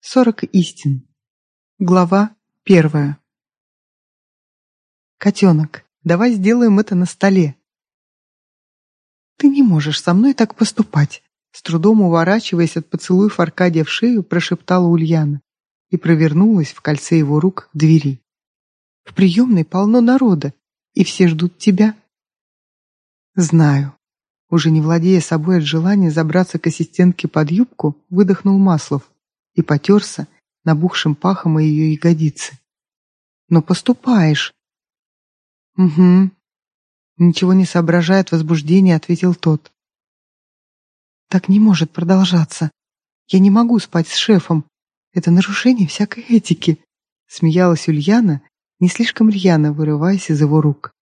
Сорок истин. Глава первая. Котенок, давай сделаем это на столе. Ты не можешь со мной так поступать. С трудом уворачиваясь от поцелуев Аркадия в шею, прошептала Ульяна и провернулась в кольце его рук к двери. В приемной полно народа, и все ждут тебя. Знаю. Уже не владея собой от желания забраться к ассистентке под юбку, выдохнул Маслов и потерся набухшим пахом о ее ягодицы. «Но поступаешь». «Угу». Ничего не соображая от возбуждения, ответил тот. «Так не может продолжаться. Я не могу спать с шефом. Это нарушение всякой этики», — смеялась Ульяна, не слишком рьяно вырываясь из его рук.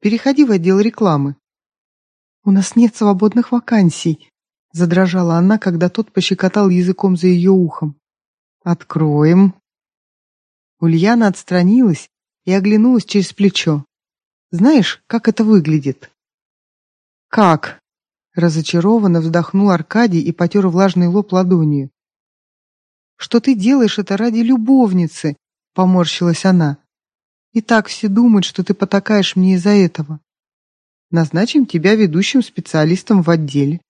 «Переходи в отдел рекламы». «У нас нет свободных вакансий», Задрожала она, когда тот пощекотал языком за ее ухом. «Откроем». Ульяна отстранилась и оглянулась через плечо. «Знаешь, как это выглядит?» «Как?» Разочарованно вздохнул Аркадий и потер влажный лоб ладонью. «Что ты делаешь это ради любовницы?» — поморщилась она. «И так все думают, что ты потакаешь мне из-за этого. Назначим тебя ведущим специалистом в отделе.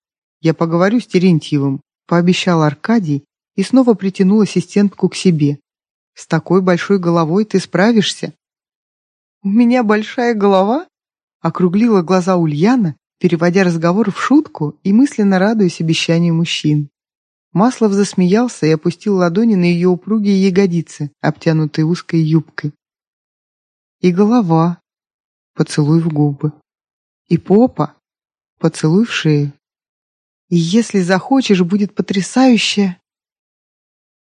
Я поговорю с Терентьевым, пообещал Аркадий и снова притянул ассистентку к себе. С такой большой головой ты справишься. У меня большая голова? Округлила глаза Ульяна, переводя разговор в шутку и мысленно радуясь обещанию мужчин. Маслов засмеялся и опустил ладони на ее упругие ягодицы, обтянутые узкой юбкой. И голова, поцелуй в губы. И попа, поцелуй в шею. И если захочешь, будет потрясающе.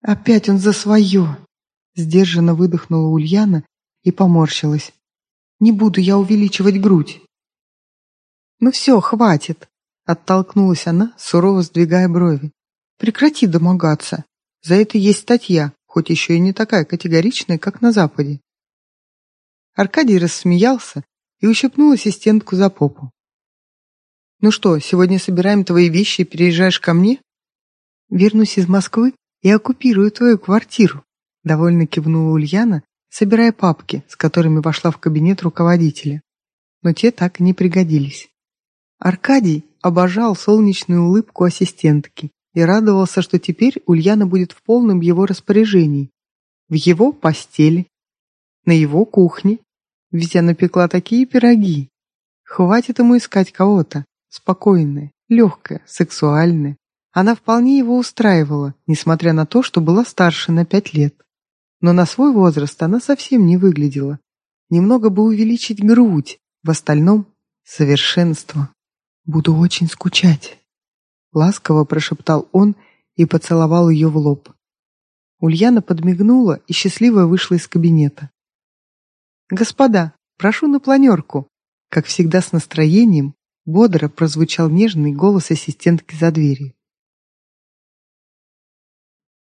Опять он за свое. Сдержанно выдохнула Ульяна и поморщилась. Не буду я увеличивать грудь. Ну все, хватит. Оттолкнулась она, сурово сдвигая брови. Прекрати домогаться. За это есть статья, хоть еще и не такая категоричная, как на Западе. Аркадий рассмеялся и ущипнул ассистентку за попу. «Ну что, сегодня собираем твои вещи и переезжаешь ко мне?» «Вернусь из Москвы и оккупирую твою квартиру», — довольно кивнула Ульяна, собирая папки, с которыми вошла в кабинет руководителя. Но те так и не пригодились. Аркадий обожал солнечную улыбку ассистентки и радовался, что теперь Ульяна будет в полном его распоряжении, в его постели, на его кухне, ведь она пекла такие пироги. Хватит ему искать кого-то, спокойная, легкая, сексуальная. Она вполне его устраивала, несмотря на то, что была старше на пять лет. Но на свой возраст она совсем не выглядела. Немного бы увеличить грудь, в остальном — совершенство. «Буду очень скучать», — ласково прошептал он и поцеловал ее в лоб. Ульяна подмигнула и счастливо вышла из кабинета. «Господа, прошу на планерку», как всегда с настроением Бодро прозвучал нежный голос ассистентки за дверью.